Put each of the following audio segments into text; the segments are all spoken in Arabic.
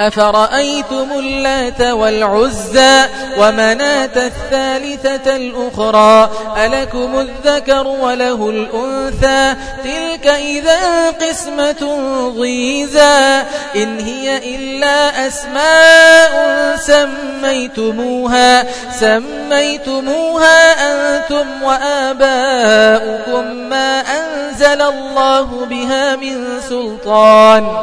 أفرأيتم اللات والعزى ومناة الثالثة الأخرى ألكم الذكر وله الأنثى تلك إذا قسمة ضيزى إن هي إلا أسماء سميتموها سميتموها أنتم وآباؤكم ما أنزل الله بها من سلطان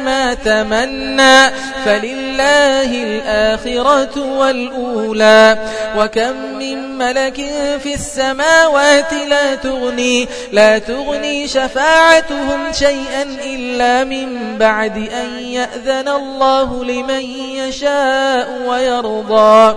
ما تمنى فلله الآخرة والأولى. وكم من ملك في السماوات لا تغني لا تغني شفاعتهم شيئا إلا من بعد أن يأذن الله لمن يشاء ويرضى.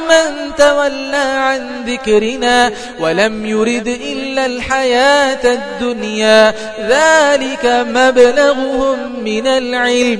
عمن تولى عن ذكرنا ولم يرد إلا الحياة الدنيا. ذلك مبلغ مبلغهم من العلم.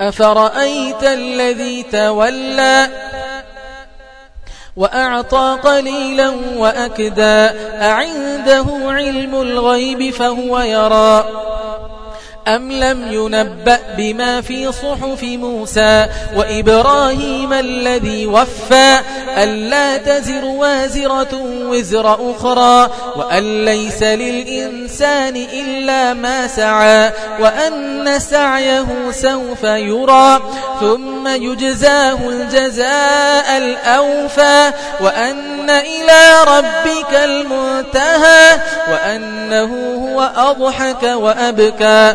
أفرأيت الذي تولى وأعطى قليلا وأكدا أعنده علم الغيب فهو يرى أم لم ينبأ بما في صحف موسى وإبراهيم الذي وفى ألا تزر وازرة وزر أخرى وأن ليس للإنسان إلا ما سعى وأن سعيه سوف يرى ثم يجزاه الجزاء الأوفى وأن إلى ربك المنتهى وأنه هو أضحك وأبكى